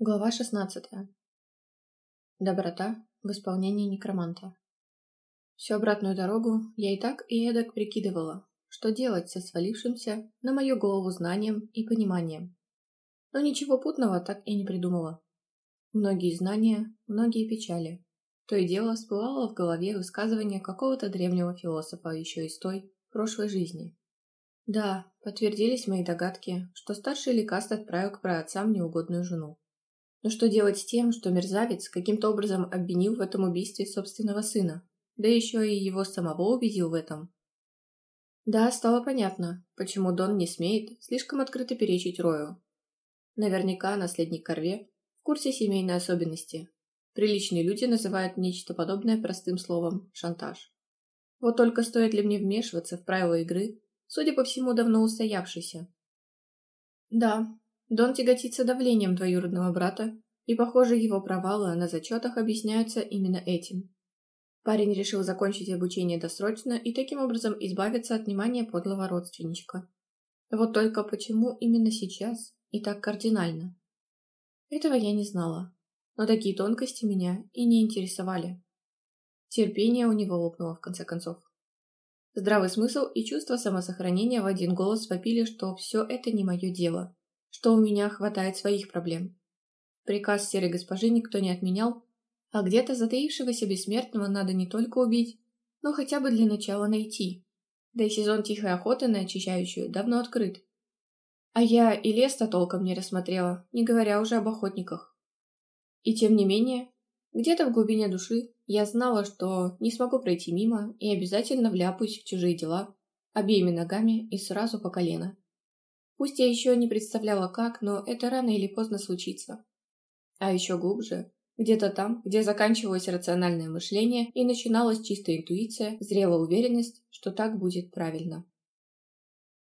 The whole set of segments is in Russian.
Глава 16. Доброта в исполнении некроманта. Всю обратную дорогу я и так и эдак прикидывала, что делать со свалившимся на мою голову знанием и пониманием. Но ничего путного так и не придумала. Многие знания, многие печали. То и дело всплывало в голове высказывание какого-то древнего философа еще из той, прошлой жизни. Да, подтвердились мои догадки, что старший Ликаст отправил к праотцам неугодную жену. Но что делать с тем, что мерзавец каким-то образом обвинил в этом убийстве собственного сына, да еще и его самого убедил в этом? Да, стало понятно, почему Дон не смеет слишком открыто перечить Рою. Наверняка наследник Корве в курсе семейной особенности. Приличные люди называют нечто подобное простым словом «шантаж». Вот только стоит ли мне вмешиваться в правила игры, судя по всему, давно устоявшейся? Да, Дон тяготится давлением двоюродного брата, и, похоже, его провалы на зачетах объясняются именно этим. Парень решил закончить обучение досрочно и таким образом избавиться от внимания подлого родственничка. Вот только почему именно сейчас и так кардинально? Этого я не знала, но такие тонкости меня и не интересовали. Терпение у него лопнуло в конце концов. Здравый смысл и чувство самосохранения в один голос вопили, что все это не мое дело, что у меня хватает своих проблем. Приказ серой госпожи никто не отменял, а где-то затаившегося бессмертного надо не только убить, но хотя бы для начала найти. Да и сезон тихой охоты на очищающую давно открыт. А я и лес-то толком не рассмотрела, не говоря уже об охотниках. И тем не менее, где-то в глубине души я знала, что не смогу пройти мимо и обязательно вляпаюсь в чужие дела обеими ногами и сразу по колено. Пусть я еще не представляла как, но это рано или поздно случится. А еще глубже, где-то там, где заканчивалось рациональное мышление и начиналась чистая интуиция, зрела уверенность, что так будет правильно.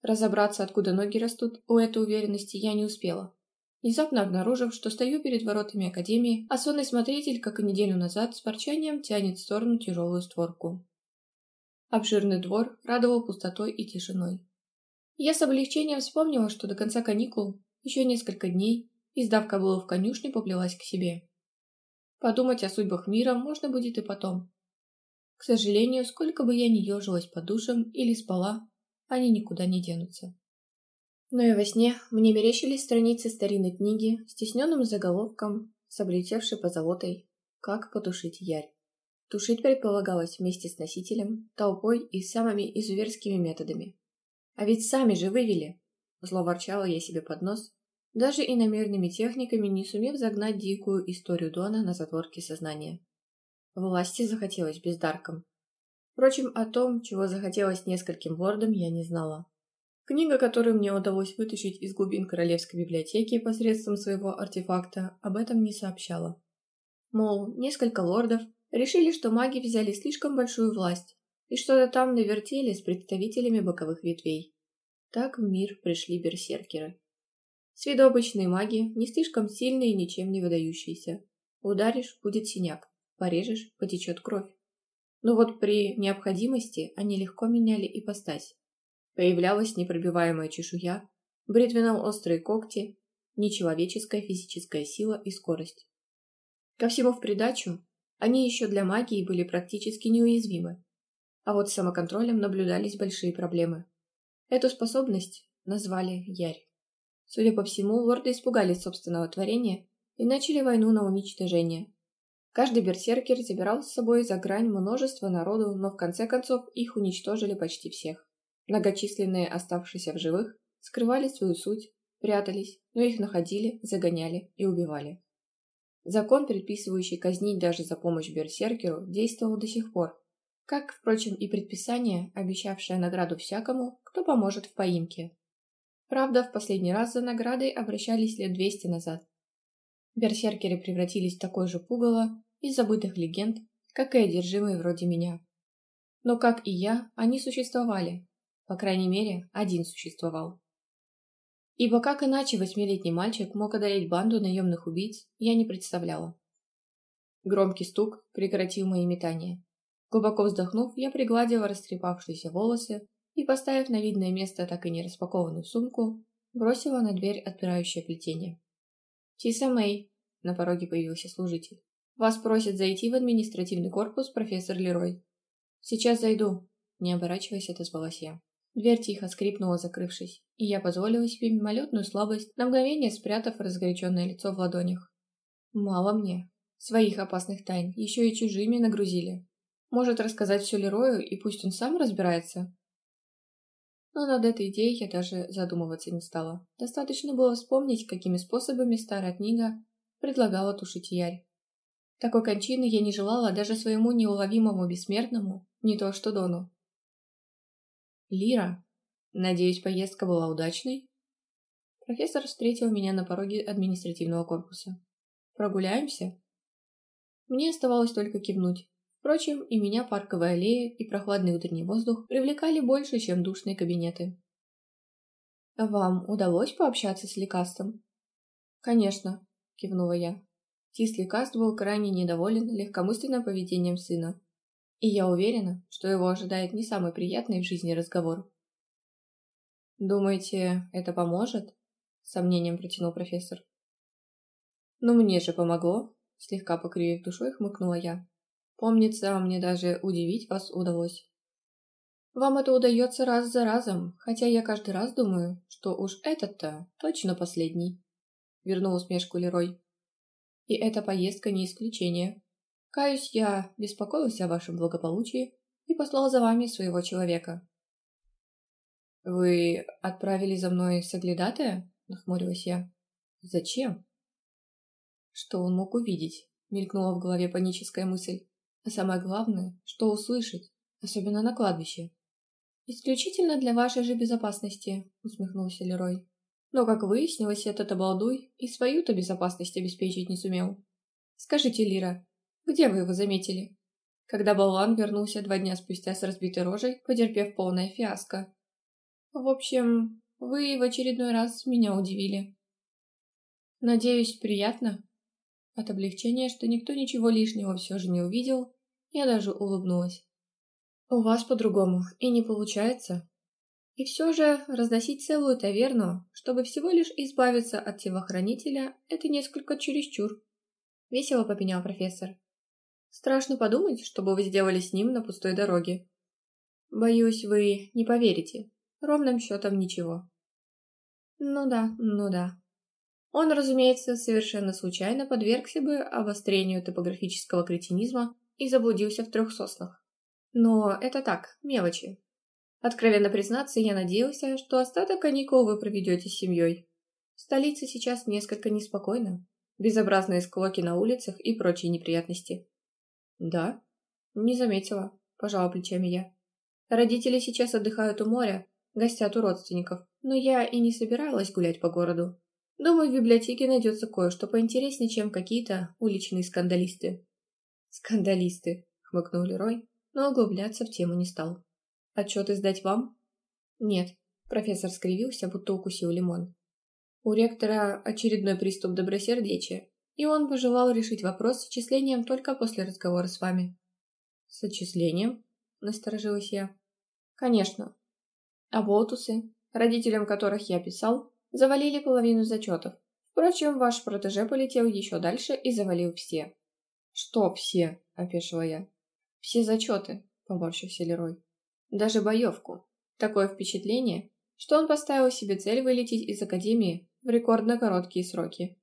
Разобраться, откуда ноги растут, у этой уверенности я не успела. Внезапно обнаружив, что стою перед воротами Академии, а сонный смотритель, как и неделю назад, с ворчанием тянет в сторону тяжелую створку. Обширный двор радовал пустотой и тишиной. Я с облегчением вспомнила, что до конца каникул еще несколько дней, и, сдав кобылу в конюшню, поплелась к себе. Подумать о судьбах мира можно будет и потом. К сожалению, сколько бы я ни ежилась по душам или спала, они никуда не денутся. Но и во сне мне мерещились страницы старинной книги с тесненным заголовком, с облетевшей позолотой «Как потушить ярь». Тушить предполагалось вместе с носителем, толпой и самыми изуверскими методами. А ведь сами же вывели. Зло ворчала я себе под нос, даже иномерными техниками не сумев загнать дикую историю Дона на затворки сознания. Власти захотелось бездарком. Впрочем, о том, чего захотелось нескольким лордам, я не знала. Книга, которую мне удалось вытащить из глубин Королевской библиотеки посредством своего артефакта, об этом не сообщала. Мол, несколько лордов решили, что маги взяли слишком большую власть, и что-то там навертели с представителями боковых ветвей. Так в мир пришли берсеркеры. С виду обычные маги, не слишком сильные и ничем не выдающиеся. Ударишь – будет синяк, порежешь – потечет кровь. Но вот при необходимости они легко меняли ипостась. Появлялась непробиваемая чешуя, бритвенно-острые когти, нечеловеческая физическая сила и скорость. Ко всему в придачу, они еще для магии были практически неуязвимы, а вот с самоконтролем наблюдались большие проблемы. Эту способность назвали Ярь. Судя по всему, лорды испугались собственного творения и начали войну на уничтожение. Каждый берсеркер забирал с собой за грань множество народу, но в конце концов их уничтожили почти всех. Многочисленные оставшиеся в живых скрывали свою суть, прятались, но их находили, загоняли и убивали. Закон, предписывающий казнить даже за помощь берсеркеру, действовал до сих пор, как, впрочем, и предписание, обещавшее награду всякому, кто поможет в поимке. Правда, в последний раз за наградой обращались лет двести назад. Берсеркеры превратились в такое же пугало из забытых легенд, как и одержимые вроде меня. Но, как и я, они существовали. По крайней мере, один существовал. Ибо как иначе восьмилетний мальчик мог одолеть банду наемных убийц, я не представляла. Громкий стук прекратил мои метания. Глубоко вздохнув, я пригладила растрепавшиеся волосы и, поставив на видное место так и не распакованную сумку, бросила на дверь отпирающее плетение. «Тиса Мэй», — на пороге появился служитель. «Вас просят зайти в административный корпус, профессор Лерой». «Сейчас зайду», — не оборачиваясь, отозвалась я. Дверь тихо скрипнула, закрывшись, и я позволила себе мимолетную слабость, на мгновение спрятав разгоряченное лицо в ладонях. Мало мне. Своих опасных тайн еще и чужими нагрузили. Может рассказать все Лерою, и пусть он сам разбирается. Но над этой идеей я даже задумываться не стала. Достаточно было вспомнить, какими способами старая книга предлагала тушить ярь. Такой кончины я не желала даже своему неуловимому бессмертному, не то что Дону. «Лира, надеюсь, поездка была удачной?» Профессор встретил меня на пороге административного корпуса. «Прогуляемся?» Мне оставалось только кивнуть. Впрочем, и меня парковая аллея и прохладный утренний воздух привлекали больше, чем душные кабинеты. «Вам удалось пообщаться с Лекастом?» «Конечно», — кивнула я. Тис Лекаст был крайне недоволен легкомысленным поведением сына. И я уверена, что его ожидает не самый приятный в жизни разговор. «Думаете, это поможет?» — сомнением протянул профессор. «Ну мне же помогло», — слегка покривив душой, хмыкнула я. «Помнится, мне даже удивить вас удалось». «Вам это удается раз за разом, хотя я каждый раз думаю, что уж этот-то точно последний», — вернул усмешку Лерой. «И эта поездка не исключение. Каюсь, я беспокоился о вашем благополучии и послал за вами своего человека». «Вы отправили за мной соглядатая?» — нахмурилась я. «Зачем?» Что он мог увидеть? Мелькнула в голове паническая мысль. А самое главное, что услышать, особенно на кладбище. «Исключительно для вашей же безопасности», — усмехнулся Лерой. Но, как выяснилось, этот обалдуй и свою-то безопасность обеспечить не сумел. «Скажите, Лира, где вы его заметили?» Когда болван вернулся два дня спустя с разбитой рожей, потерпев полное фиаско. «В общем, вы в очередной раз меня удивили». «Надеюсь, приятно?» От облегчения, что никто ничего лишнего все же не увидел, я даже улыбнулась. «У вас по-другому, и не получается. И все же разносить целую таверну, чтобы всего лишь избавиться от телохранителя, это несколько чересчур», — весело попенял профессор. «Страшно подумать, что бы вы сделали с ним на пустой дороге. Боюсь, вы не поверите. Ровным счетом ничего». «Ну да, ну да», он, разумеется, совершенно случайно подвергся бы обострению топографического кретинизма и заблудился в трех соснах. Но это так, мелочи. Откровенно признаться, я надеялся, что остаток каникул вы проведете с семьей. Столица сейчас несколько неспокойна. Безобразные склоки на улицах и прочие неприятности. Да? Не заметила, пожала плечами я. Родители сейчас отдыхают у моря, гостят у родственников, но я и не собиралась гулять по городу. Думаю, в библиотеке найдется кое-что поинтереснее, чем какие-то уличные скандалисты. Скандалисты, хмыкнул Лерой, но углубляться в тему не стал. Отчеты сдать вам? Нет, профессор скривился, будто укусил лимон. У ректора очередной приступ добросердечия, и он пожелал решить вопрос с отчислением только после разговора с вами. С отчислением? Насторожилась я. Конечно. А Болтусы, родителям которых я писал, завалили половину зачетов. Впрочем, ваш протеже полетел еще дальше и завалил все. «Что все?» – опешила я. «Все зачеты», – поморщился Лерой. «Даже боевку. Такое впечатление, что он поставил себе цель вылететь из Академии в рекордно короткие сроки.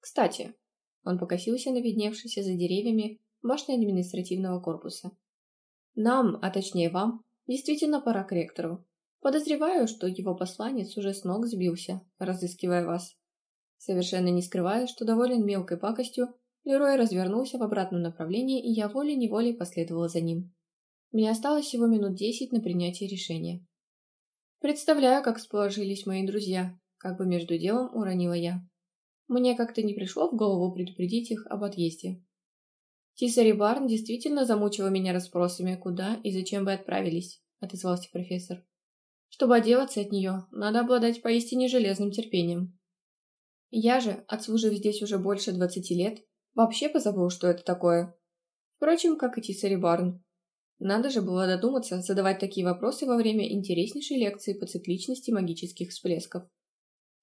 Кстати, он покосился на видневшийся за деревьями башни административного корпуса. Нам, а точнее вам, действительно пора к ректору. Подозреваю, что его посланец уже с ног сбился, разыскивая вас. Совершенно не скрывая, что доволен мелкой пакостью, Лерой развернулся в обратном направлении, и я волей-неволей последовала за ним. Мне осталось всего минут десять на принятие решения. Представляю, как сположились мои друзья, как бы между делом уронила я. Мне как-то не пришло в голову предупредить их об отъезде. Тисари Барн действительно замучила меня расспросами, куда и зачем вы отправились, отозвался профессор. Чтобы отделаться от нее, надо обладать поистине железным терпением. Я же, отслужив здесь уже больше двадцати лет, вообще позабыл, что это такое. Впрочем, как и Тисари Барн. Надо же было додуматься задавать такие вопросы во время интереснейшей лекции по цикличности магических всплесков.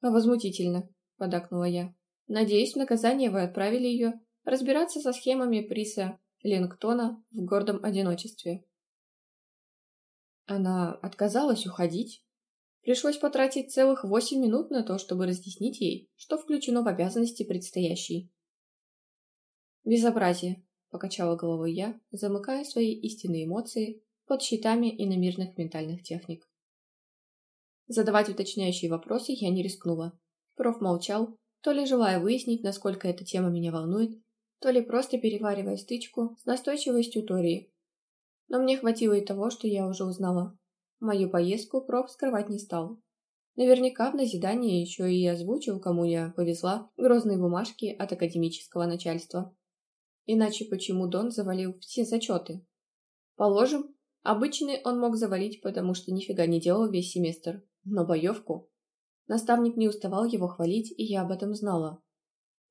«Возмутительно», — подакнула я. Надеюсь, в наказание вы отправили ее разбираться со схемами Приса Лингтона в гордом одиночестве. Она отказалась уходить. Пришлось потратить целых восемь минут на то, чтобы разъяснить ей, что включено в обязанности предстоящей. «Безобразие», — покачала головой я, замыкая свои истинные эмоции под щитами иномирных ментальных техник. Задавать уточняющие вопросы я не рискнула. Проф молчал, то ли желая выяснить, насколько эта тема меня волнует, то ли просто переваривая стычку с настойчивостью Тории. Но мне хватило и того, что я уже узнала. Мою поездку проф скрывать не стал. Наверняка в назидание еще и озвучил, кому я повезла грозные бумажки от академического начальства. Иначе почему Дон завалил все зачеты? Положим, обычный он мог завалить, потому что нифига не делал весь семестр. Но боевку? Наставник не уставал его хвалить, и я об этом знала.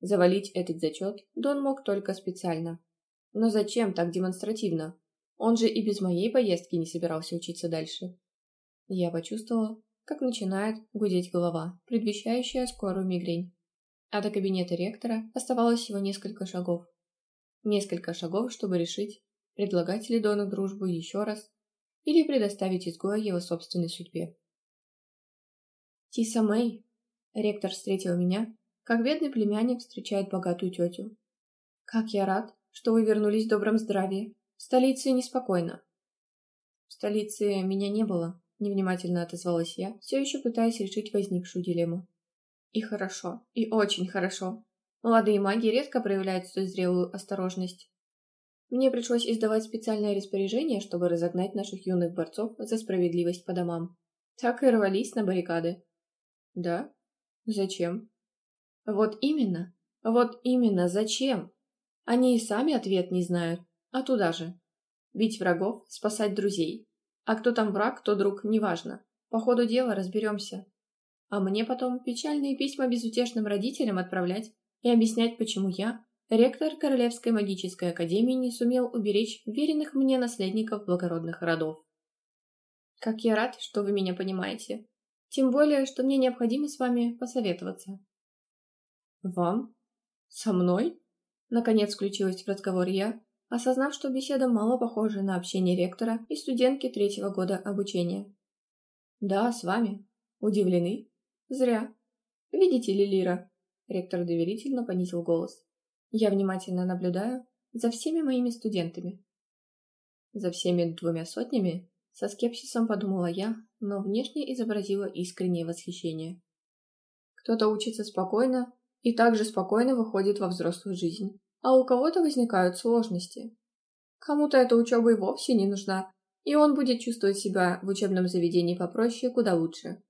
Завалить этот зачет Дон мог только специально. Но зачем так демонстративно? Он же и без моей поездки не собирался учиться дальше. Я почувствовала, как начинает гудеть голова, предвещающая скорую мигрень. А до кабинета ректора оставалось всего несколько шагов. Несколько шагов, чтобы решить, предлагать ли Дону дружбу еще раз или предоставить изгоя его собственной судьбе. «Тиса Мэй!» Ректор встретил меня как бедный племянник встречает богатую тетю. «Как я рад, что вы вернулись в добром здравии. В столице неспокойно». «В столице меня не было», — невнимательно отозвалась я, все еще пытаясь решить возникшую дилемму. «И хорошо, и очень хорошо. Молодые маги редко проявляют столь зрелую осторожность. Мне пришлось издавать специальное распоряжение, чтобы разогнать наших юных борцов за справедливость по домам. Так и рвались на баррикады». «Да? Зачем?» Вот именно, вот именно, зачем? Они и сами ответ не знают, а туда же. Бить врагов, спасать друзей. А кто там враг, кто друг, неважно. По ходу дела разберемся. А мне потом печальные письма безутешным родителям отправлять и объяснять, почему я, ректор Королевской магической академии, не сумел уберечь веренных мне наследников благородных родов. Как я рад, что вы меня понимаете. Тем более, что мне необходимо с вами посоветоваться. «Вам? Со мной?» Наконец включилась в разговор я, осознав, что беседа мало похожа на общение ректора и студентки третьего года обучения. «Да, с вами. Удивлены? Зря. Видите ли, Лира?» Ректор доверительно понизил голос. «Я внимательно наблюдаю за всеми моими студентами». «За всеми двумя сотнями?» Со скепсисом подумала я, но внешне изобразила искреннее восхищение. Кто-то учится спокойно, и также спокойно выходит во взрослую жизнь. А у кого-то возникают сложности. Кому-то эта учеба и вовсе не нужна, и он будет чувствовать себя в учебном заведении попроще куда лучше.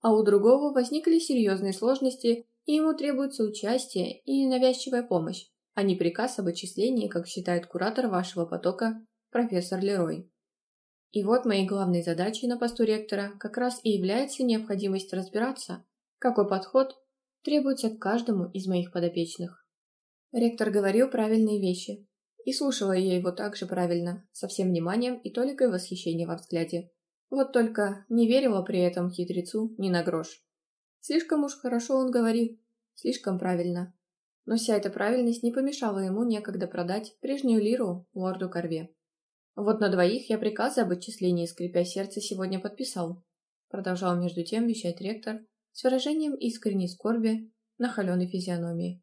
А у другого возникли серьезные сложности, и ему требуется участие и навязчивая помощь, а не приказ об отчислении, как считает куратор вашего потока, профессор Лерой. И вот моей главной задачей на посту ректора как раз и является необходимость разбираться, какой подход требуется каждому из моих подопечных. Ректор говорил правильные вещи, и слушала я его также правильно, со всем вниманием и толикой восхищения во взгляде. Вот только не верила при этом хитрецу ни на грош. Слишком уж хорошо он говорил, слишком правильно. Но вся эта правильность не помешала ему некогда продать прежнюю лиру лорду Корве. Вот на двоих я приказы об отчислении, скрипя сердце, сегодня подписал. Продолжал между тем вещать ректор, с выражением искренней скорби на холеной физиономии.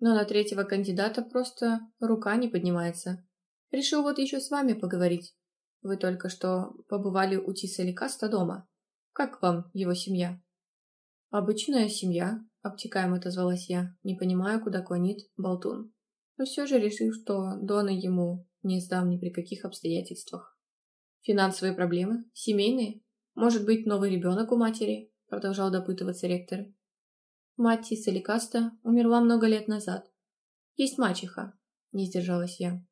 Но на третьего кандидата просто рука не поднимается. Решил вот еще с вами поговорить. Вы только что побывали у Тиса Ликаста дома. Как вам его семья? Обычная семья, обтекаемо отозвалась я, не понимая, куда клонит болтун. Но все же решил, что Дона ему не сдам ни при каких обстоятельствах. Финансовые проблемы? Семейные? Может быть, новый ребенок у матери? продолжал допытываться ректор. Мать Тиса Ликаста умерла много лет назад. Есть мачеха, не сдержалась я.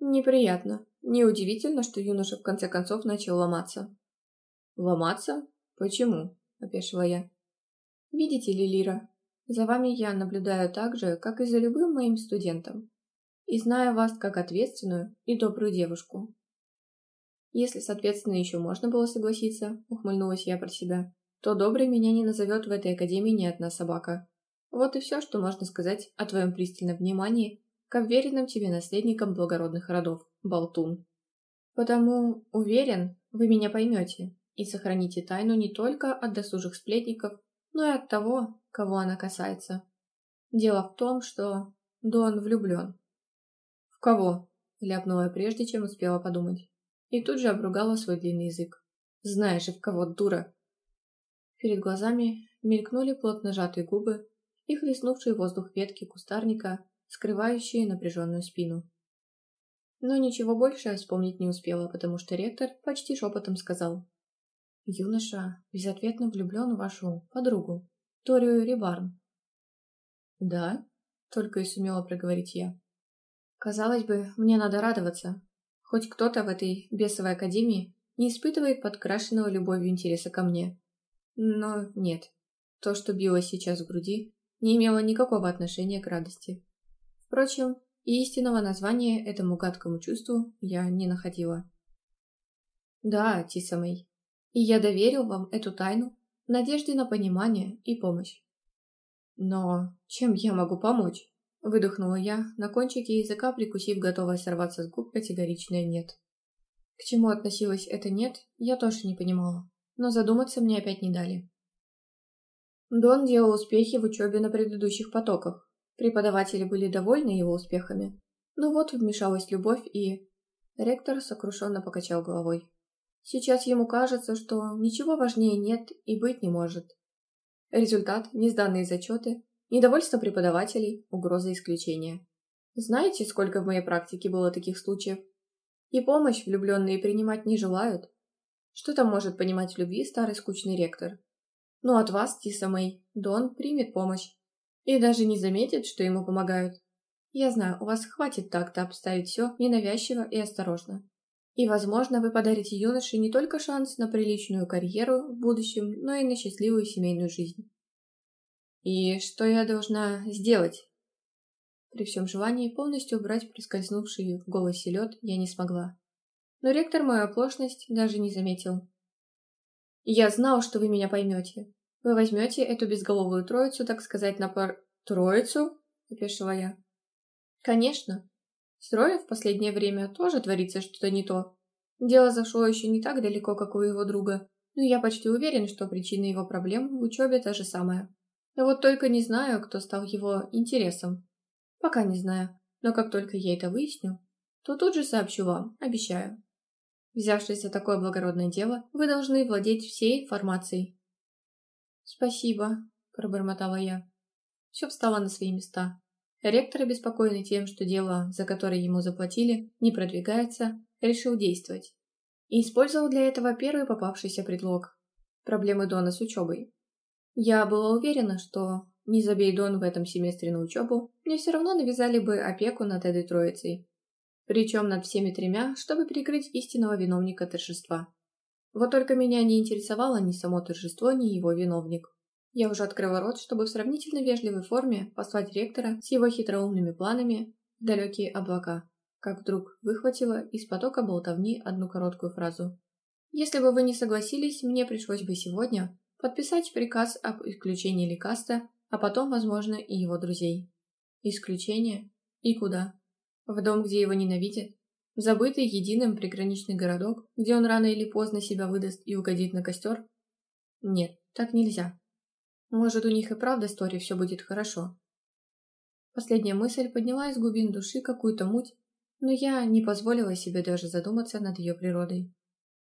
Неприятно. Неудивительно, что юноша в конце концов начал ломаться. Ломаться? Почему? Опешила я. Видите ли, Лира, за вами я наблюдаю так же, как и за любым моим студентом. И знаю вас как ответственную и добрую девушку. Если с ответственной еще можно было согласиться, ухмыльнулась я про себя, то добрый меня не назовет в этой академии ни одна собака. Вот и все, что можно сказать о твоем пристальном внимании к уверенным тебе наследникам благородных родов, Болтун. Потому, уверен, вы меня поймете и сохраните тайну не только от досужих сплетников, но и от того, кого она касается. Дело в том, что Дон влюблен. «В кого?» – ляпнула прежде, чем успела подумать. И тут же обругала свой длинный язык. «Знаешь же, в кого, дура!» Перед глазами мелькнули плотно сжатые губы и хлестнувшие воздух ветки кустарника, скрывающие напряженную спину. Но ничего больше я вспомнить не успела, потому что ректор почти шепотом сказал. «Юноша безответно влюблен в вашу подругу, Торию Рибарн». «Да?» — только и сумела проговорить я. «Казалось бы, мне надо радоваться. Хоть кто-то в этой бесовой академии не испытывает подкрашенного любовью интереса ко мне. Но нет, то, что било сейчас в груди, не имело никакого отношения к радости. Впрочем, истинного названия этому гадкому чувству я не находила. Да, Тиса Мэй, и я доверил вам эту тайну в надежде на понимание и помощь. Но чем я могу помочь? Выдохнула я, на кончике языка прикусив готовая сорваться с губ категоричное «нет». К чему относилось это «нет», я тоже не понимала, но задуматься мне опять не дали. Дон делал успехи в учебе на предыдущих потоках. Преподаватели были довольны его успехами. Но вот вмешалась любовь и... Ректор сокрушенно покачал головой. Сейчас ему кажется, что ничего важнее нет и быть не может. Результат – несданные зачеты, недовольство преподавателей, угроза исключения. Знаете, сколько в моей практике было таких случаев? И помощь влюбленные принимать не желают. Что там может понимать в любви старый скучный ректор? Но от вас, Тиса Мэй, Дон примет помощь. И даже не заметит, что ему помогают. Я знаю, у вас хватит так-то обставить все ненавязчиво и осторожно. И, возможно, вы подарите юноше не только шанс на приличную карьеру в будущем, но и на счастливую семейную жизнь. И что я должна сделать? При всем желании полностью убрать проскользнувший в голосе лед я не смогла. Но ректор мою оплошность даже не заметил. Я знал, что вы меня поймете. Вы возьмете эту безголовую троицу, так сказать, на пар... Троицу? Опешила я. Конечно. С Роя в последнее время тоже творится что-то не то. Дело зашло еще не так далеко, как у его друга, но я почти уверен, что причина его проблем в учебе та же самая. Но вот только не знаю, кто стал его интересом. Пока не знаю, но как только я это выясню, то тут же сообщу вам, обещаю. Взявшись за такое благородное дело, вы должны владеть всей информацией. Спасибо, пробормотала я. Все встало на свои места. Ректор, обеспокоенный тем, что дело, за которое ему заплатили, не продвигается, решил действовать. И использовал для этого первый попавшийся предлог – проблемы Дона с учебой. Я была уверена, что, не забей Дон в этом семестре на учебу, мне все равно навязали бы опеку над этой троицей, причем над всеми тремя, чтобы перекрыть истинного виновника торжества. Вот только меня не интересовало ни само торжество, ни его виновник. Я уже открыла рот, чтобы в сравнительно вежливой форме послать ректора с его хитроумными планами в далекие облака, как вдруг выхватила из потока болтовни одну короткую фразу. «Если бы вы не согласились, мне пришлось бы сегодня подписать приказ об исключении Ликаста, а потом, возможно, и его друзей». Исключение? И куда? В дом, где его ненавидят? В забытый единым приграничный городок, где он рано или поздно себя выдаст и угодит на костер? Нет, так нельзя. Может, у них и правда с Тори все будет хорошо. Последняя мысль подняла из глубин души какую-то муть, но я не позволила себе даже задуматься над ее природой.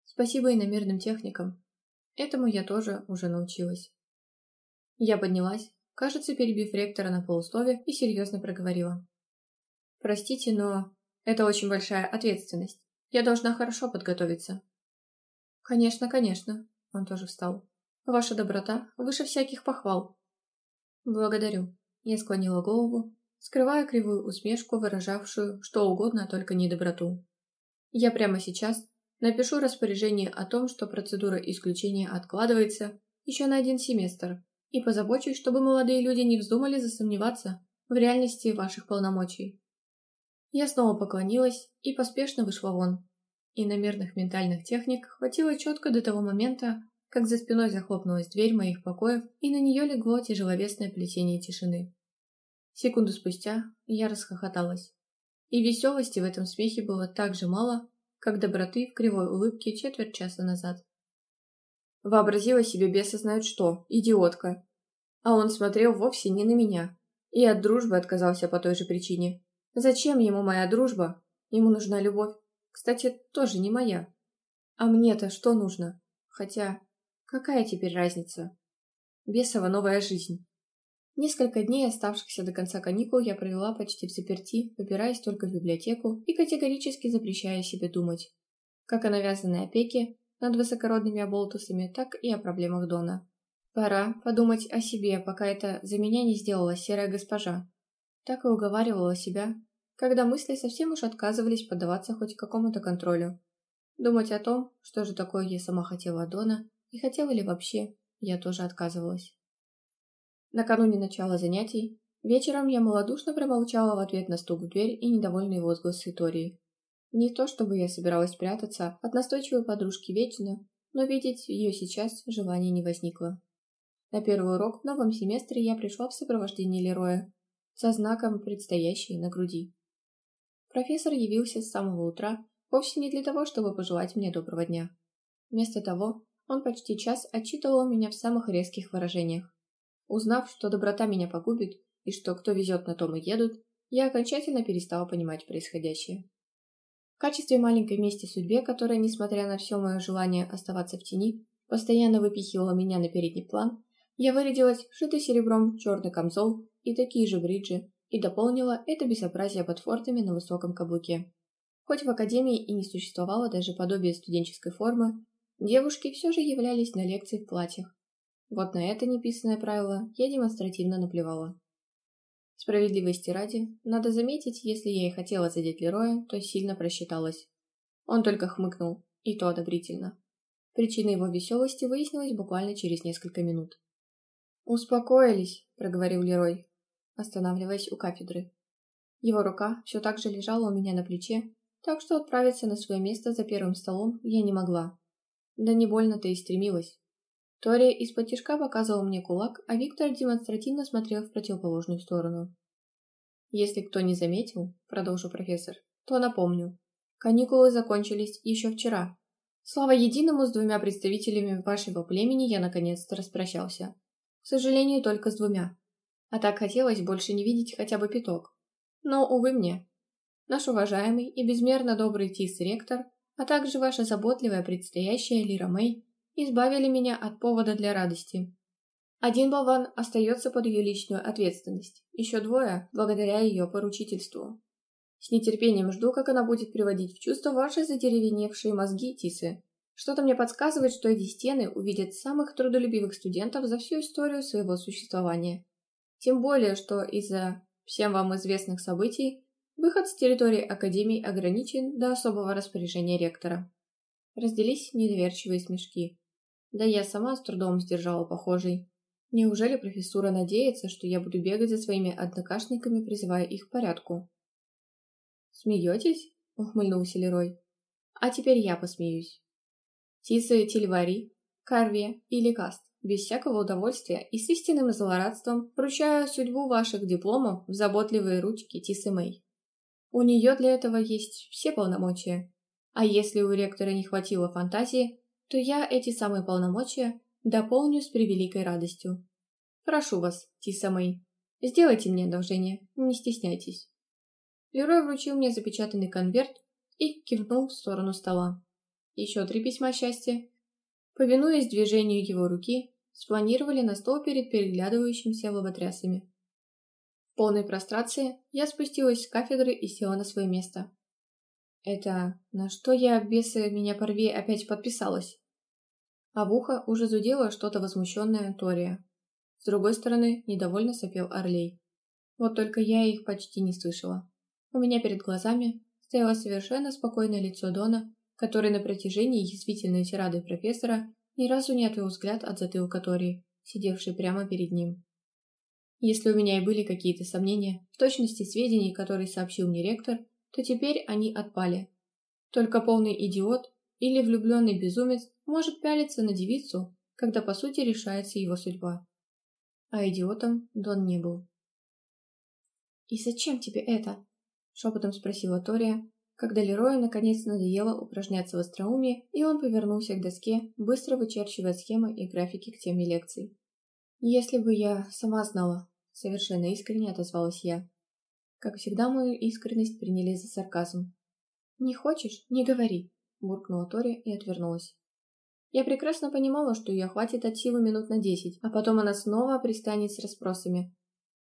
Спасибо иномерным техникам. Этому я тоже уже научилась. Я поднялась, кажется, перебив ректора на полуслове, и серьезно проговорила. Простите, но это очень большая ответственность. Я должна хорошо подготовиться. Конечно, конечно. Он тоже встал. Ваша доброта выше всяких похвал. Благодарю. Я склонила голову, скрывая кривую усмешку, выражавшую что угодно, только не доброту. Я прямо сейчас напишу распоряжение о том, что процедура исключения откладывается еще на один семестр, и позабочусь, чтобы молодые люди не вздумали засомневаться в реальности ваших полномочий. Я снова поклонилась и поспешно вышла вон. Иномерных ментальных техник хватило четко до того момента, как за спиной захлопнулась дверь моих покоев, и на нее легло тяжеловесное плетение тишины. Секунду спустя я расхохоталась. И веселости в этом смехе было так же мало, как доброты в кривой улыбке четверть часа назад. Вообразила себе беса знает что, идиотка. А он смотрел вовсе не на меня. И от дружбы отказался по той же причине. Зачем ему моя дружба? Ему нужна любовь. Кстати, тоже не моя. А мне-то что нужно? Хотя, какая теперь разница? Бесова новая жизнь. Несколько дней, оставшихся до конца каникул, я провела почти в заперти, выбираясь только в библиотеку и категорически запрещая себе думать. Как о навязанной опеке над высокородными оболтусами, так и о проблемах Дона. Пора подумать о себе, пока это за меня не сделала серая госпожа. Так и уговаривала себя, когда мысли совсем уж отказывались поддаваться хоть какому-то контролю. Думать о том, что же такое я сама хотела Дона, и хотела ли вообще, я тоже отказывалась. Накануне начала занятий, вечером я малодушно промолчала в ответ на стук в дверь и недовольные возгласы Тории. Не то чтобы я собиралась прятаться от настойчивой подружки вечно, но видеть ее сейчас желания не возникло. На первый урок в новом семестре я пришла в сопровождении Лероя, со знаком предстоящей на груди. Профессор явился с самого утра вовсе не для того, чтобы пожелать мне доброго дня. Вместо того, он почти час отчитывал меня в самых резких выражениях. Узнав, что доброта меня погубит и что кто везет на том и едут, я окончательно перестала понимать происходящее. В качестве маленькой мести судьбе, которая, несмотря на все мое желание оставаться в тени, постоянно выпихивала меня на передний план, я вырядилась шитый серебром черный камзол и такие же бриджи и дополнила это безобразие ботфортами на высоком каблуке. Хоть в академии и не существовало даже подобия студенческой формы, девушки все же являлись на лекции в платьях, вот на это неписанное правило я демонстративно наплевала. Справедливости ради, надо заметить, если я и хотела задеть Лероя, то сильно просчиталась. Он только хмыкнул, и то одобрительно. Причина его веселости выяснилась буквально через несколько минут. «Успокоились», — проговорил Лерой, останавливаясь у кафедры. Его рука все так же лежала у меня на плече, так что отправиться на свое место за первым столом я не могла. Да не больно-то и стремилась. Тори из-под тишка показывал мне кулак, а Виктор демонстративно смотрел в противоположную сторону. «Если кто не заметил», — продолжил профессор, — «то напомню. Каникулы закончились еще вчера. Слава единому, с двумя представителями вашего племени я наконец-то распрощался. К сожалению, только с двумя. А так хотелось больше не видеть хотя бы пяток. Но, увы мне. Наш уважаемый и безмерно добрый Тис-ректор, а также ваша заботливая предстоящая Лира Мэй избавили меня от повода для радости. Один болван остается под ее личную ответственность, еще двое – благодаря ее поручительству. С нетерпением жду, как она будет приводить в чувство ваши задеревеневшие мозги, Тисы. Что-то мне подсказывает, что эти стены увидят самых трудолюбивых студентов за всю историю своего существования. Тем более, что из-за всем вам известных событий выход с территории Академии ограничен до особого распоряжения ректора. Разделись недоверчивые смешки. Да я сама с трудом сдержала похожий. Неужели профессура надеется, что я буду бегать за своими однокашниками, призывая их к порядку? «Смеетесь?» — ухмыльнулся Лерой. «А теперь я посмеюсь. Тисы Тильвари, Карве или Каст, без всякого удовольствия и с истинным злорадством вручаю судьбу ваших дипломов в заботливые ручки Тисы Мэй. У нее для этого есть все полномочия. А если у ректора не хватило фантазии, то я эти самые полномочия дополню с превеликой радостью. Прошу вас, Тиса Мэй, сделайте мне одолжение, не стесняйтесь. Лерой вручил мне запечатанный конверт и кивнул в сторону стола. Еще три письма счастья. Повинуясь движению его руки, спланировали на стол перед переглядывающимися лоботрясами. В полной прострации я спустилась с кафедры и села на свое место. Это на что я, бесы, меня порви, опять подписалась? а в ухо уже зудело что-то возмущенное Тория. С другой стороны, недовольно сопел Орлей. Вот только я их почти не слышала. У меня перед глазами стояло совершенно спокойное лицо Дона, который на протяжении язвительной тирады профессора ни разу не отвел взгляд от затылка Тории, сидевшей прямо перед ним. Если у меня и были какие-то сомнения в точности сведений, которые сообщил мне ректор, то теперь они отпали. Только полный идиот или влюбленный безумец может пялиться на девицу, когда по сути решается его судьба. А идиотом Дон не был. «И зачем тебе это?» — шепотом спросила Тория, когда Лерою наконец надоело упражняться в остроумии, и он повернулся к доске, быстро вычерчивая схемы и графики к теме лекций. «Если бы я сама знала», — совершенно искренне отозвалась я. Как всегда, мою искренность приняли за сарказм. «Не хочешь? Не говори», — буркнула Тори и отвернулась. Я прекрасно понимала, что ее хватит от силы минут на десять, а потом она снова пристанет с расспросами.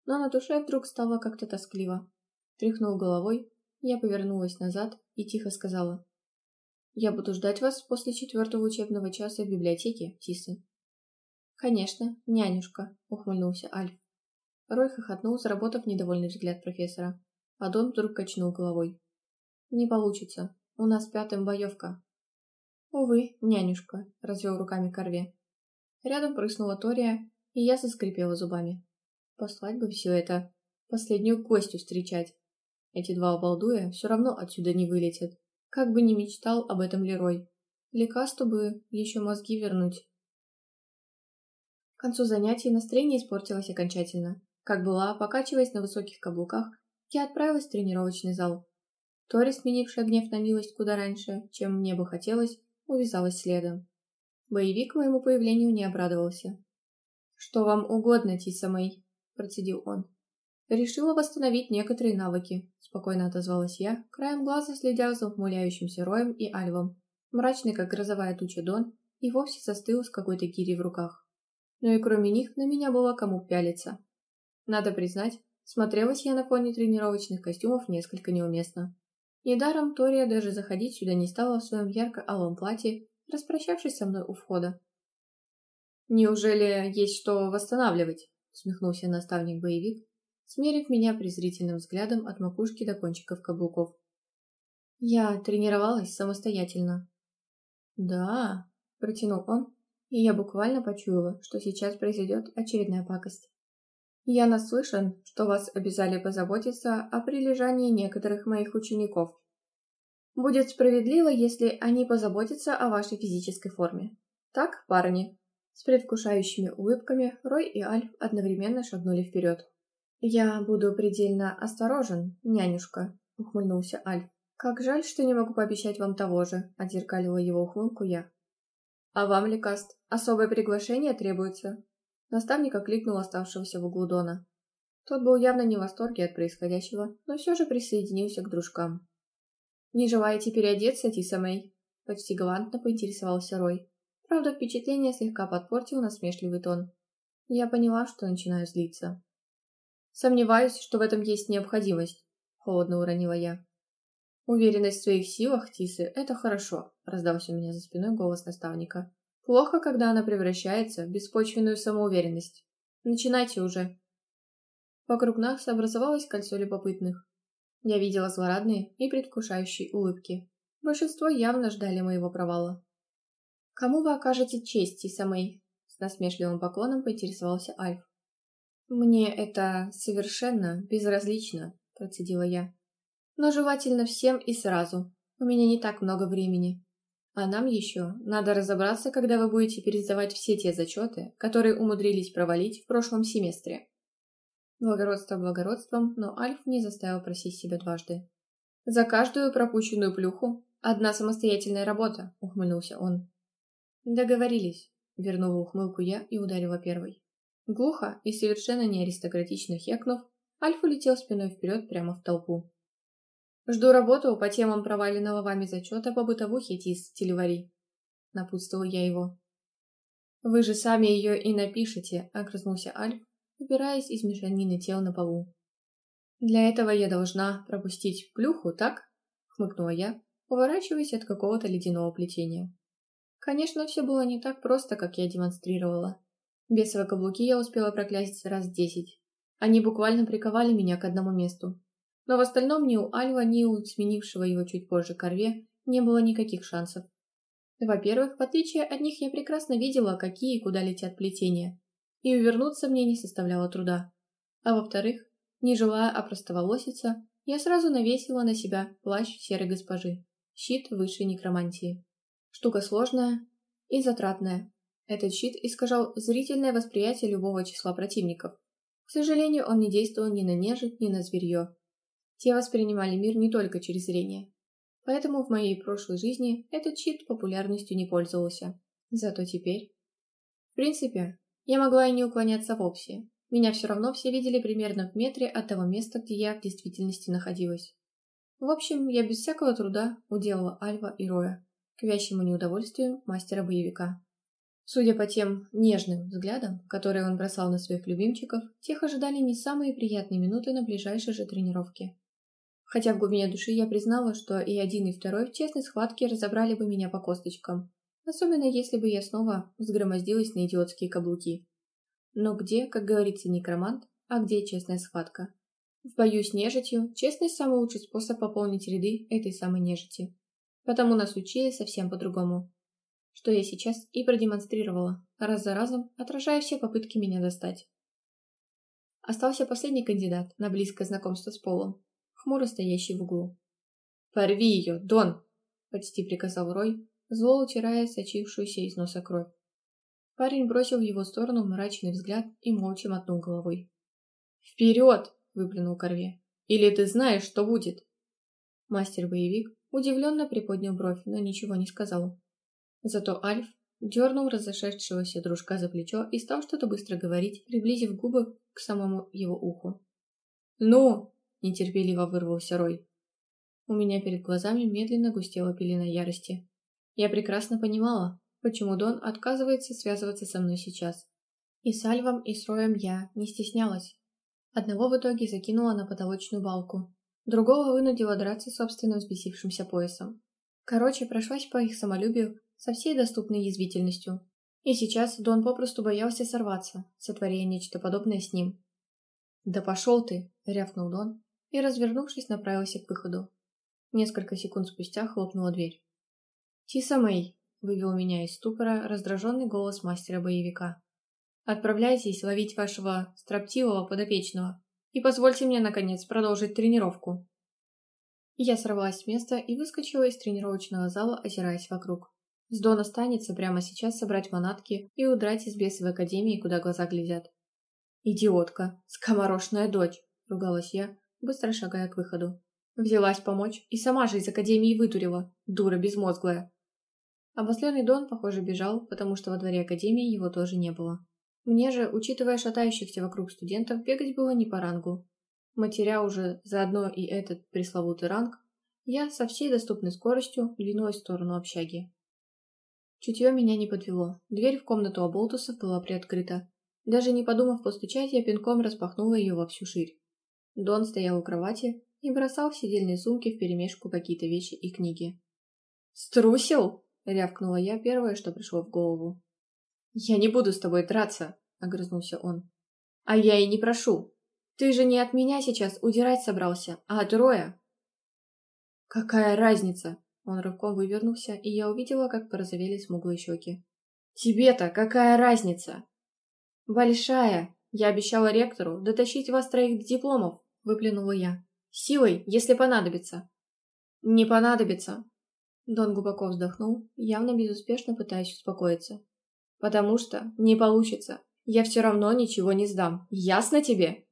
Но на душе вдруг стало как-то тоскливо. Тряхнул головой, я повернулась назад и тихо сказала. «Я буду ждать вас после четвертого учебного часа в библиотеке, Тисы». «Конечно, нянюшка», — ухмыльнулся Альф. Рой хохотнул, заработав недовольный взгляд профессора. А Дон вдруг качнул головой. «Не получится. У нас пятым боевка». «Увы, нянюшка», — развел руками Корве. Рядом прыснула Тория, и я заскрипела зубами. Послать бы все это, последнюю гостью встречать. Эти два обалдуя все равно отсюда не вылетят. Как бы ни мечтал об этом Лерой. Лекасту бы еще мозги вернуть. К концу занятий настроение испортилось окончательно. Как была, покачиваясь на высоких каблуках, я отправилась в тренировочный зал. Тори, сменившая гнев на милость куда раньше, чем мне бы хотелось, увязалась следом. Боевик моему появлению не обрадовался. «Что вам угодно, Тиса Мэй?» – процедил он. «Решила восстановить некоторые навыки», – спокойно отозвалась я, краем глаза следя за ухмыляющимся Роем и Альвом. Мрачный, как грозовая туча Дон, и вовсе застыл с какой-то гирей в руках но и кроме них на меня было кому пялиться. Надо признать, смотрелась я на фоне тренировочных костюмов несколько неуместно. Недаром Тория даже заходить сюда не стала в своем ярко-алом платье, распрощавшись со мной у входа. «Неужели есть что восстанавливать?» — усмехнулся наставник-боевик, смерив меня презрительным взглядом от макушки до кончиков каблуков. «Я тренировалась самостоятельно». «Да», — протянул он, и я буквально почуяла, что сейчас произойдет очередная пакость. Я наслышан, что вас обязали позаботиться о прилежании некоторых моих учеников. Будет справедливо, если они позаботятся о вашей физической форме. Так, парни?» С предвкушающими улыбками Рой и Альф одновременно шагнули вперед. «Я буду предельно осторожен, нянюшка», — ухмыльнулся Альф. «Как жаль, что не могу пообещать вам того же», — отзеркалила его ухмылку я. «А вам, Лекаст, особое приглашение требуется?» Наставник окликнул оставшегося в углу Дона. Тот был явно не в восторге от происходящего, но все же присоединился к дружкам. «Не желаете переодеться, Тиса Мэй?» Почти галантно поинтересовался Рой. Правда, впечатление слегка подпортил насмешливый тон. Я поняла, что начинаю злиться. «Сомневаюсь, что в этом есть необходимость», — холодно уронила я. «Уверенность в своих силах, Тисы, это хорошо», — раздался у меня за спиной голос наставника. «Плохо, когда она превращается в беспочвенную самоуверенность. Начинайте уже». Вокруг нас образовалось кольцо любопытных. Я видела злорадные и предвкушающие улыбки. Большинство явно ждали моего провала. «Кому вы окажете честь, Тиса Мэй?» С насмешливым поклоном поинтересовался Альф. «Мне это совершенно безразлично», — процедила я. Но желательно всем и сразу. У меня не так много времени. А нам еще надо разобраться, когда вы будете пересдавать все те зачеты, которые умудрились провалить в прошлом семестре. Благородство благородством, но Альф не заставил просить себя дважды. «За каждую пропущенную плюху одна самостоятельная работа», — ухмыльнулся он. «Договорились», — вернула ухмылку я и ударила первой. Глухо и совершенно не аристократично хекнув, Альф улетел спиной вперед прямо в толпу. Жду работу по темам проваленного вами зачета по бытовухе ТИС телевари. Напутствовал я его. Вы же сами ее и напишете, огрызнулся Альф, убираясь из мешанины тел на полу. Для этого я должна пропустить плюху, так? Хмыкнула я, уворачиваясь от какого-то ледяного плетения. Конечно, все было не так просто, как я демонстрировала. Бесовые каблуки я успела проклясть раз десять. Они буквально приковали меня к одному месту. Но в остальном ни у Альва, ни у сменившего его чуть позже Корве не было никаких шансов. Во-первых, в отличие от них я прекрасно видела, какие и куда летят плетения, и увернуться мне не составляло труда. А во-вторых, не желая опростоволоситься, я сразу навесила на себя плащ серой госпожи, щит высшей некромантии. Штука сложная и затратная. Этот щит искажал зрительное восприятие любого числа противников. К сожалению, он не действовал ни на нежить, ни на зверье. Те воспринимали мир не только через зрение. Поэтому в моей прошлой жизни этот щит популярностью не пользовался. Зато теперь... В принципе, я могла и не уклоняться вовсе. Меня все равно все видели примерно в метре от того места, где я в действительности находилась. В общем, я без всякого труда уделала Альва и Роя, к вящему неудовольствию мастера-боевика. Судя по тем нежным взглядам, которые он бросал на своих любимчиков, тех ожидали не самые приятные минуты на ближайшей же тренировке. Хотя в глубине души я признала, что и один, и второй в честной схватке разобрали бы меня по косточкам, особенно если бы я снова взгромоздилась на идиотские каблуки. Но где, как говорится, некромант, а где честная схватка? В бою с нежитью честность – самый лучший способ пополнить ряды этой самой нежити. Потому нас учили совсем по-другому. Что я сейчас и продемонстрировала, раз за разом отражая все попытки меня достать. Остался последний кандидат на близкое знакомство с Полом, хмуро стоящий в углу. «Порви ее, Дон!» – почти приказал Рой, зло утирая сочившуюся из носа кровь. Парень бросил в его сторону мрачный взгляд и молча мотнул головой. «Вперед!» – выплюнул Корве. «Или ты знаешь, что будет?» Мастер-боевик удивленно приподнял бровь, но ничего не сказал. Зато Альф дернул разошедшегося дружка за плечо и стал что-то быстро говорить, приблизив губы к самому его уху. «Ну!» – нетерпеливо вырвался Рой. У меня перед глазами медленно густела пелена ярости. Я прекрасно понимала, почему Дон отказывается связываться со мной сейчас. И с Альвом, и с Роем я не стеснялась. Одного в итоге закинула на потолочную балку, другого вынудила драться собственным взбесившимся поясом. Короче, прошлась по их самолюбию со всей доступной язвительностью. И сейчас Дон попросту боялся сорваться, сотворяя нечто подобное с ним. «Да пошел ты!» — рявкнул Дон и, развернувшись, направился к выходу. Несколько секунд спустя хлопнула дверь. «Тиса Мэй!» вывел меня из ступора раздраженный голос мастера-боевика. «Отправляйтесь ловить вашего строптивого подопечного и позвольте мне, наконец, продолжить тренировку». Я сорвалась с места и выскочила из тренировочного зала, озираясь вокруг. С Дон останется прямо сейчас собрать манатки и удрать из бесовой академии, куда глаза глядят. «Идиотка! Скоморошная дочь!» — ругалась я, быстро шагая к выходу. Взялась помочь и сама же из академии вытурила, дура безмозглая. Обосленный Дон, похоже, бежал, потому что во дворе Академии его тоже не было. Мне же, учитывая шатающихся вокруг студентов, бегать было не по рангу. Матеря уже заодно и этот пресловутый ранг, я со всей доступной скоростью двинулась в сторону общаги. Чутье меня не подвело. Дверь в комнату Аболтусов была приоткрыта. Даже не подумав постучать, я пинком распахнула ее во всю ширь. Дон стоял у кровати и бросал в сидельные сумки вперемешку какие-то вещи и книги. «Струсил?» рявкнула я первое, что пришло в голову. «Я не буду с тобой драться», — огрызнулся он. «А я и не прошу. Ты же не от меня сейчас удирать собрался, а от Роя». «Какая разница?» Он рывком вывернулся, и я увидела, как порозовели смуглые щеки. «Тебе-то какая разница?» «Большая! Я обещала ректору дотащить вас троих до дипломов», — выплюнула я. «Силой, если понадобится». «Не понадобится», Дон глубоко вздохнул, явно безуспешно пытаясь успокоиться. «Потому что не получится. Я все равно ничего не сдам. Ясно тебе?»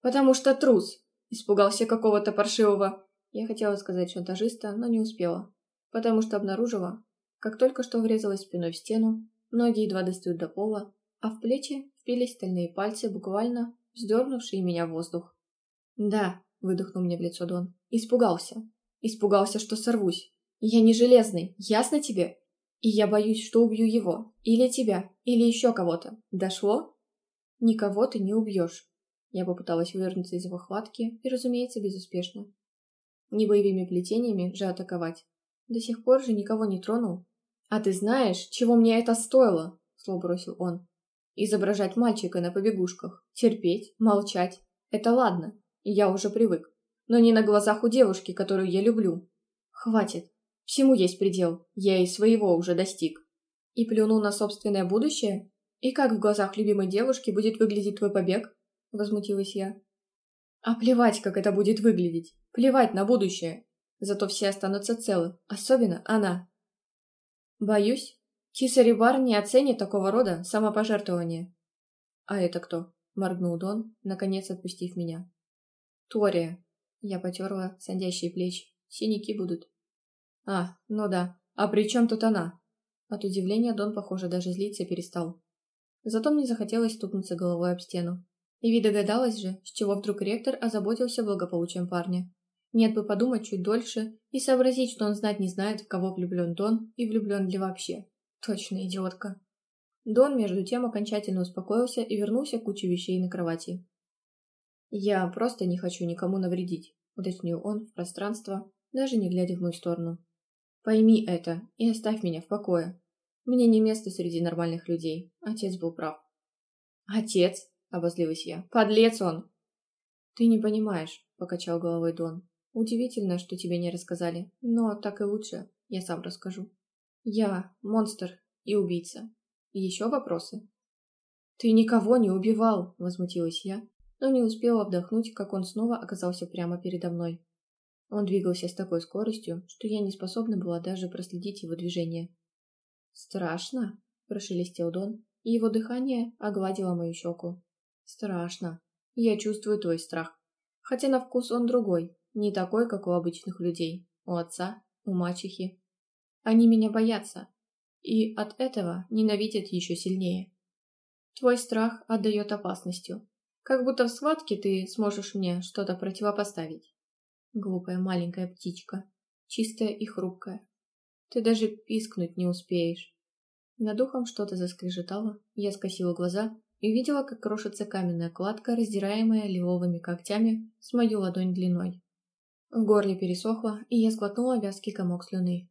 «Потому что трус!» Испугался какого-то паршивого. Я хотела сказать шантажиста, но не успела. Потому что обнаружила, как только что врезалась спиной в стену, ноги едва достают до пола, а в плечи впились стальные пальцы, буквально вздернувшие меня в воздух. «Да», — выдохнул мне в лицо Дон, — «испугался. Испугался, что сорвусь. Я не железный, ясно тебе? И я боюсь, что убью его. Или тебя, или еще кого-то. Дошло? Никого ты не убьешь. Я попыталась вывернуться из его хватки, и, разумеется, безуспешно. Не боевыми плетениями же атаковать. До сих пор же никого не тронул. А ты знаешь, чего мне это стоило? Зло бросил он. Изображать мальчика на побегушках. Терпеть, молчать. Это ладно, я уже привык. Но не на глазах у девушки, которую я люблю. Хватит. Всему есть предел, я и своего уже достиг. И плюнул на собственное будущее? И как в глазах любимой девушки будет выглядеть твой побег? Возмутилась я. А плевать, как это будет выглядеть. Плевать на будущее. Зато все останутся целы, особенно она. Боюсь, Тисари бар не оценит такого рода самопожертвования. А это кто? Моргнул Дон, наконец отпустив меня. Тория. Я потерла сандящие плечи. Синяки будут. А, ну да. А при чем тут она? От удивления Дон, похоже, даже злиться перестал. Зато мне захотелось стукнуться головой об стену. И ведь догадалась же, с чего вдруг ректор озаботился благополучием парня. Нет бы подумать чуть дольше и сообразить, что он знать не знает, в кого влюблен Дон и влюблен ли вообще. Точно идиотка. Дон, между тем, окончательно успокоился и вернулся к куче вещей на кровати. «Я просто не хочу никому навредить», — уточнил он в пространство, даже не глядя в мою сторону. «Пойми это и оставь меня в покое. Мне не место среди нормальных людей. Отец был прав». «Отец?» — обозлилась я. «Подлец он!» «Ты не понимаешь», — покачал головой Дон. «Удивительно, что тебе не рассказали, но так и лучше, я сам расскажу. Я монстр и убийца. Еще вопросы?» «Ты никого не убивал!» — возмутилась я, но не успела вдохнуть, как он снова оказался прямо передо мной. Он двигался с такой скоростью, что я не способна была даже проследить его движение. «Страшно?» – прошелестел Дон, и его дыхание огладило мою щеку. «Страшно. Я чувствую твой страх. Хотя на вкус он другой, не такой, как у обычных людей, у отца, у мачехи. Они меня боятся, и от этого ненавидят еще сильнее. Твой страх отдает опасностью, как будто в схватке ты сможешь мне что-то противопоставить. Глупая маленькая птичка, чистая и хрупкая. Ты даже пискнуть не успеешь. Над ухом что-то заскрежетало, я скосила глаза и увидела, как крошится каменная кладка, раздираемая лиловыми когтями с мою ладонь длиной. В горле пересохло, и я сглотнула вязкий комок слюны.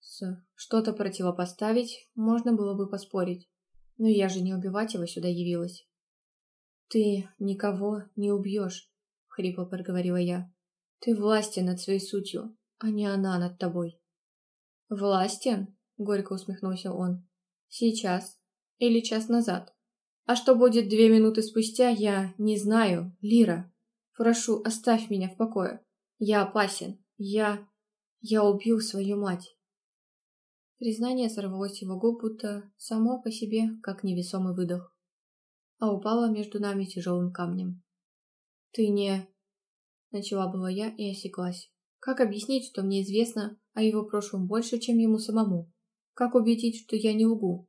С что-то противопоставить можно было бы поспорить, но я же не убивать его сюда явилась. «Ты никого не убьешь», — хрипло проговорила я. «Ты властен над своей сутью, а не она над тобой». «Властен?» — горько усмехнулся он. «Сейчас. Или час назад. А что будет две минуты спустя, я не знаю, Лира. Прошу, оставь меня в покое. Я опасен. Я... Я убил свою мать». Признание сорвалось его губ, будто само по себе, как невесомый выдох а упала между нами тяжелым камнем. «Ты не...» Начала была я и осеклась. Как объяснить, что мне известно о его прошлом больше, чем ему самому? Как убедить, что я не лгу?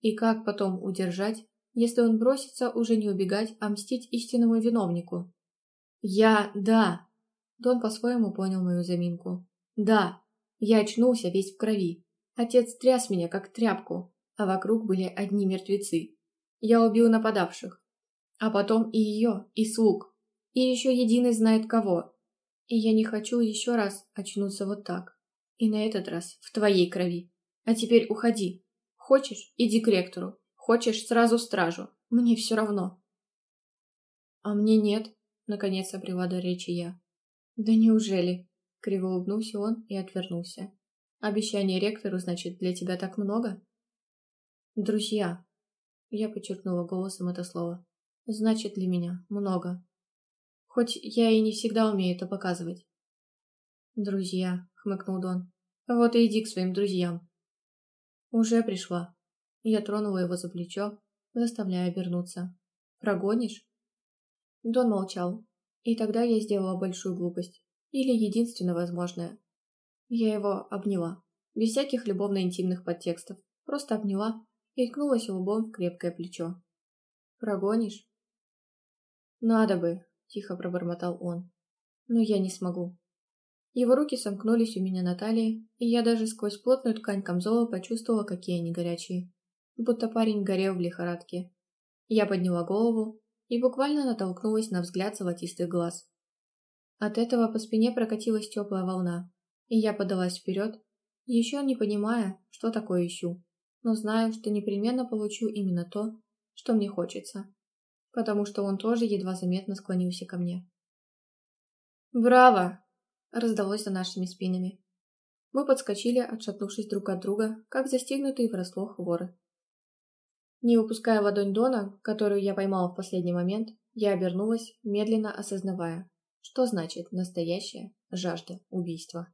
И как потом удержать, если он бросится уже не убегать, а мстить истинному виновнику? Я... да. Дон по-своему понял мою заминку. Да, я очнулся весь в крови. Отец тряс меня, как тряпку, а вокруг были одни мертвецы. Я убил нападавших. А потом и ее, и слуг. И еще единый знает кого. И я не хочу еще раз очнуться вот так. И на этот раз в твоей крови. А теперь уходи. Хочешь, иди к ректору. Хочешь, сразу стражу. Мне все равно. А мне нет, наконец обрела до речи я. Да неужели? Криво улыбнулся он и отвернулся. Обещание ректору, значит, для тебя так много? Друзья, я подчеркнула голосом это слово. Значит для меня много. Хоть я и не всегда умею это показывать. Друзья, хмыкнул Дон. Вот и иди к своим друзьям. Уже пришла. Я тронула его за плечо, заставляя обернуться. Прогонишь? Дон молчал. И тогда я сделала большую глупость. Или единственно возможное. Я его обняла. Без всяких любовно-интимных подтекстов. Просто обняла и ткнулась лбом в крепкое плечо. «Прогонишь?» «Надо бы», — тихо пробормотал он. «Но я не смогу». Его руки сомкнулись у меня на талии, и я даже сквозь плотную ткань камзола почувствовала, какие они горячие. Будто парень горел в лихорадке. Я подняла голову и буквально натолкнулась на взгляд золотистых глаз. От этого по спине прокатилась теплая волна, и я подалась вперед, еще не понимая, что такое ищу но знаю, что непременно получу именно то, что мне хочется, потому что он тоже едва заметно склонился ко мне. «Браво!» – раздалось за нашими спинами. Мы подскочили, отшатнувшись друг от друга, как застигнутые врасплох воры. Не выпуская ладонь Дона, которую я поймала в последний момент, я обернулась, медленно осознавая, что значит настоящая жажда убийства.